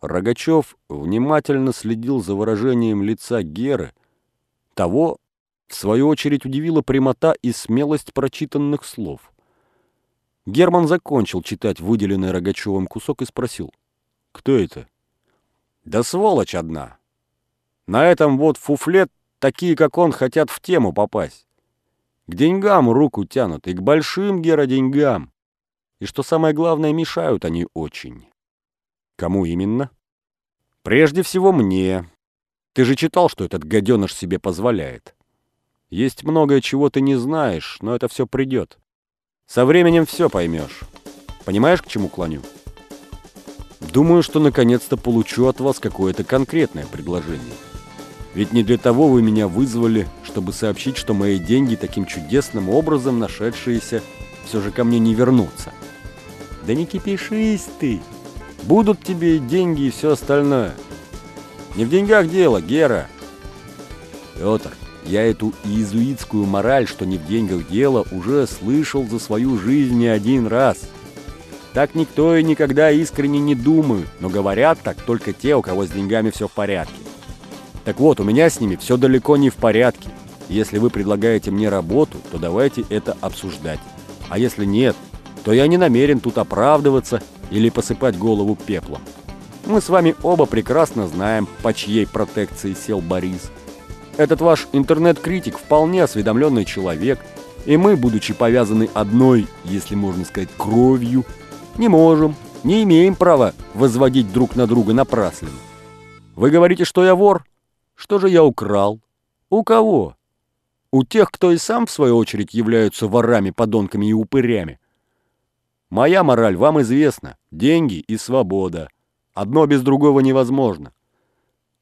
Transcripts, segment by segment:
Рогачев внимательно следил за выражением лица Геры. Того, в свою очередь, удивила прямота и смелость прочитанных слов. Герман закончил читать выделенный Рогачевым кусок и спросил. «Кто это?» «Да сволочь одна. На этом вот фуфлет такие, как он, хотят в тему попасть. К деньгам руку тянут, и к большим, Гера, деньгам. И что самое главное, мешают они очень. Кому именно? Прежде всего мне. Ты же читал, что этот гаденыш себе позволяет. Есть многое, чего ты не знаешь, но это все придет. Со временем все поймешь. Понимаешь, к чему клоню? Думаю, что наконец-то получу от вас какое-то конкретное предложение. Ведь не для того вы меня вызвали, чтобы сообщить, что мои деньги таким чудесным образом нашедшиеся все же ко мне не вернутся. Да не кипишись ты. Будут тебе и деньги, и все остальное. Не в деньгах дело, Гера. Петр, я эту иезуитскую мораль, что не в деньгах дело, уже слышал за свою жизнь не один раз. Так никто и никогда искренне не думают, но говорят так только те, у кого с деньгами все в порядке. Так вот, у меня с ними все далеко не в порядке. Если вы предлагаете мне работу, то давайте это обсуждать. А если нет, то я не намерен тут оправдываться или посыпать голову пеплом. Мы с вами оба прекрасно знаем, по чьей протекции сел Борис. Этот ваш интернет-критик вполне осведомленный человек, и мы, будучи повязаны одной, если можно сказать, кровью, не можем, не имеем права возводить друг на друга напрасленно. Вы говорите, что я вор? Что же я украл? У кого? У тех, кто и сам, в свою очередь, являются ворами, подонками и упырями. Моя мораль вам известна. Деньги и свобода. Одно без другого невозможно.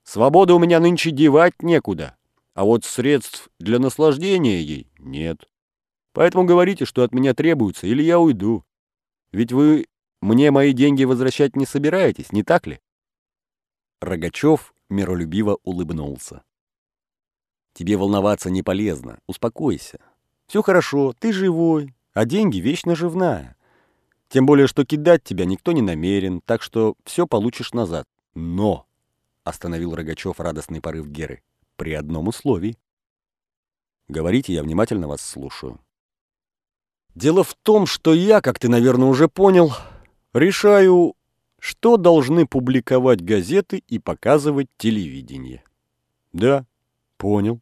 Свободы у меня нынче девать некуда, а вот средств для наслаждения ей нет. Поэтому говорите, что от меня требуется, или я уйду. Ведь вы мне мои деньги возвращать не собираетесь, не так ли? Рогачев миролюбиво улыбнулся. «Тебе волноваться не полезно. Успокойся. Все хорошо, ты живой, а деньги вечно живная. Тем более, что кидать тебя никто не намерен, так что все получишь назад. Но!» — остановил Рогачев радостный порыв Геры. «При одном условии». «Говорите, я внимательно вас слушаю». «Дело в том, что я, как ты, наверное, уже понял, решаю что должны публиковать газеты и показывать телевидение. Да, понял.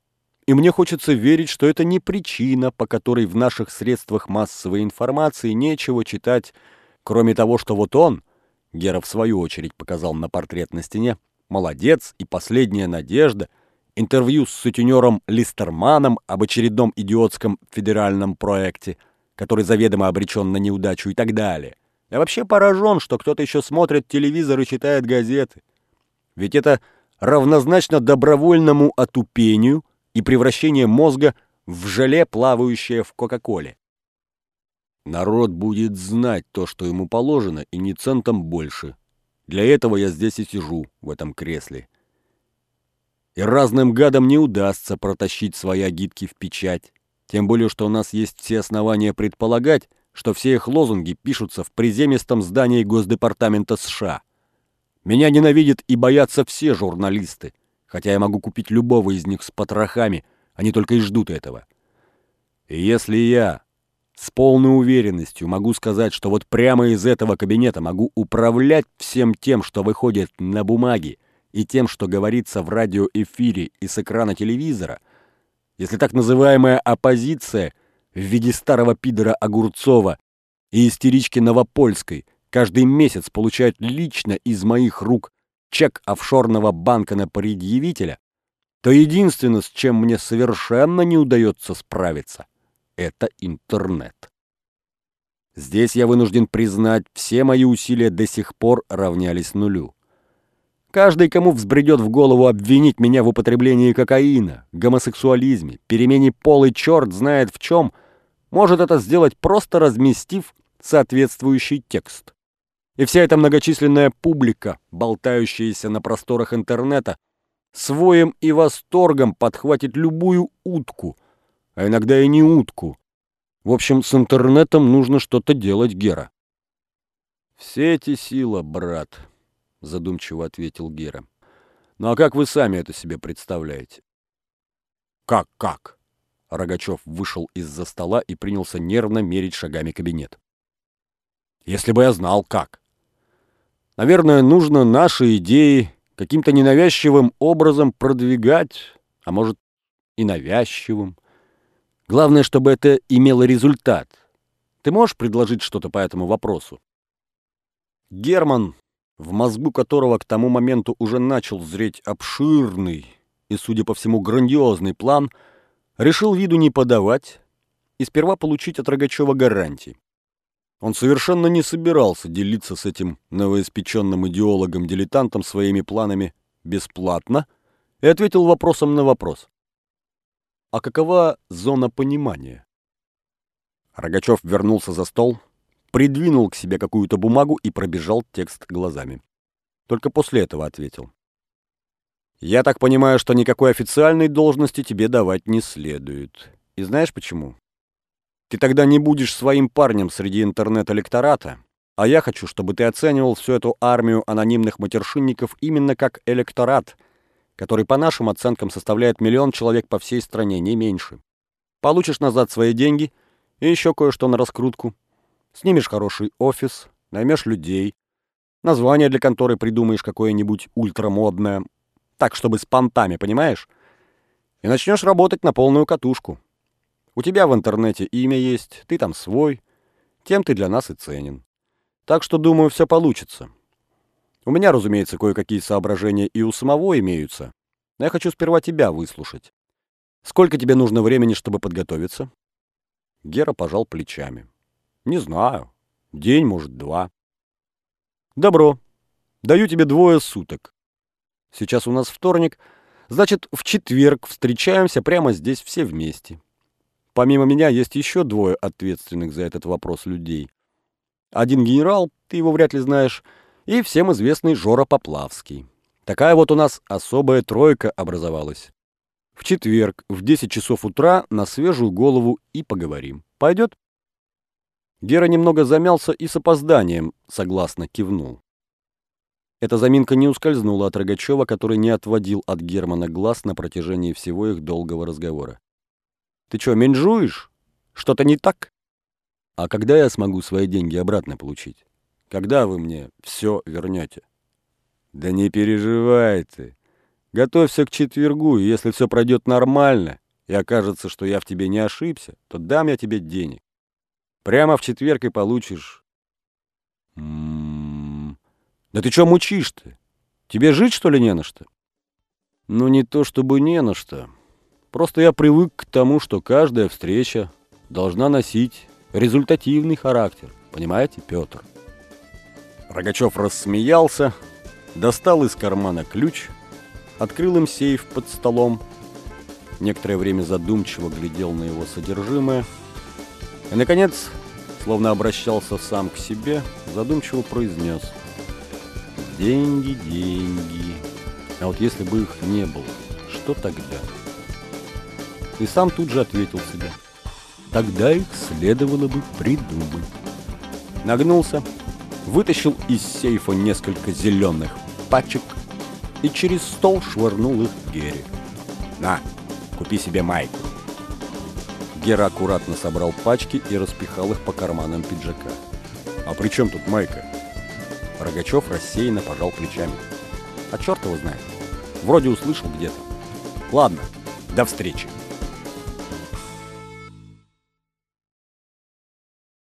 И мне хочется верить, что это не причина, по которой в наших средствах массовой информации нечего читать, кроме того, что вот он, Гера в свою очередь показал на портрет на стене, молодец и последняя надежда, интервью с сутенером Листерманом об очередном идиотском федеральном проекте, который заведомо обречен на неудачу и так далее. Я вообще поражен, что кто-то еще смотрит телевизор и читает газеты. Ведь это равнозначно добровольному отупению и превращению мозга в желе, плавающее в Кока-Коле. Народ будет знать то, что ему положено, и не центом больше. Для этого я здесь и сижу, в этом кресле. И разным гадам не удастся протащить свои агитки в печать. Тем более, что у нас есть все основания предполагать, что все их лозунги пишутся в приземистом здании Госдепартамента США. Меня ненавидят и боятся все журналисты, хотя я могу купить любого из них с потрохами, они только и ждут этого. И если я с полной уверенностью могу сказать, что вот прямо из этого кабинета могу управлять всем тем, что выходит на бумаге, и тем, что говорится в радиоэфире и с экрана телевизора, если так называемая оппозиция – в виде старого пидора Огурцова и истерички Новопольской каждый месяц получают лично из моих рук чек офшорного банка на предъявителя, то единственное, с чем мне совершенно не удается справиться, это интернет. Здесь я вынужден признать, все мои усилия до сих пор равнялись нулю. Каждый, кому взбредет в голову обвинить меня в употреблении кокаина, гомосексуализме, перемене пола и черт знает в чем, может это сделать просто разместив соответствующий текст. И вся эта многочисленная публика, болтающаяся на просторах интернета, своим и восторгом подхватит любую утку, а иногда и не утку. В общем, с интернетом нужно что-то делать, Гера. Все эти сила, брат. задумчиво ответил Гера. Ну а как вы сами это себе представляете? Как, как? Рогачев вышел из-за стола и принялся нервно мерить шагами кабинет. Если бы я знал, как. Наверное, нужно наши идеи каким-то ненавязчивым образом продвигать, а может и навязчивым. Главное, чтобы это имело результат. Ты можешь предложить что-то по этому вопросу? Герман, в мозгу которого к тому моменту уже начал зреть обширный и, судя по всему, грандиозный план, решил виду не подавать и сперва получить от Рогачева гарантии. Он совершенно не собирался делиться с этим новоиспеченным идеологом-дилетантом своими планами бесплатно и ответил вопросом на вопрос. А какова зона понимания? Рогачев вернулся за стол, придвинул к себе какую-то бумагу и пробежал текст глазами. Только после этого ответил. «Я так понимаю, что никакой официальной должности тебе давать не следует. И знаешь почему? Ты тогда не будешь своим парнем среди интернет-электората, а я хочу, чтобы ты оценивал всю эту армию анонимных матершинников именно как электорат, который по нашим оценкам составляет миллион человек по всей стране, не меньше. Получишь назад свои деньги и еще кое-что на раскрутку. Снимешь хороший офис, наймешь людей, название для конторы придумаешь какое-нибудь ультрамодное, так, чтобы с понтами, понимаешь? И начнешь работать на полную катушку. У тебя в интернете имя есть, ты там свой. Тем ты для нас и ценен. Так что, думаю, все получится. У меня, разумеется, кое-какие соображения и у самого имеются. Но я хочу сперва тебя выслушать. Сколько тебе нужно времени, чтобы подготовиться?» Гера пожал плечами. «Не знаю. День, может, два». «Добро. Даю тебе двое суток. Сейчас у нас вторник, значит, в четверг встречаемся прямо здесь все вместе. Помимо меня есть еще двое ответственных за этот вопрос людей. Один генерал, ты его вряд ли знаешь, и всем известный Жора Поплавский. Такая вот у нас особая тройка образовалась. В четверг в 10 часов утра на свежую голову и поговорим. Пойдет? Гера немного замялся и с опозданием согласно кивнул. Эта заминка не ускользнула от Рогачева, который не отводил от Германа глаз на протяжении всего их долгого разговора. Ты что, менжуешь? Что-то не так? А когда я смогу свои деньги обратно получить? Когда вы мне все вернете? Да не переживай ты. Готовься к четвергу, и если все пройдет нормально, и окажется, что я в тебе не ошибся, то дам я тебе денег. Прямо в четверг и получишь. М -м -м. Да ты что мучишь-то? Тебе жить, что ли, не на что? Ну, не то чтобы не на что. Просто я привык к тому, что каждая встреча должна носить результативный характер. Понимаете, Петр? Рогачев рассмеялся, достал из кармана ключ, открыл им сейф под столом, некоторое время задумчиво глядел на его содержимое и, наконец, словно обращался сам к себе, задумчиво произнес «Деньги, деньги. А вот если бы их не было, что тогда?» И сам тут же ответил себе. Тогда их следовало бы придумать. Нагнулся, вытащил из сейфа несколько зеленых пачек и через стол швырнул их Гере. «На, купи себе майку». Гера аккуратно собрал пачки и распихал их по карманам пиджака. «А при чем тут майка?» Рогачев рассеянно пожал плечами. «А черт его знает. Вроде услышал где-то. Ладно, до встречи».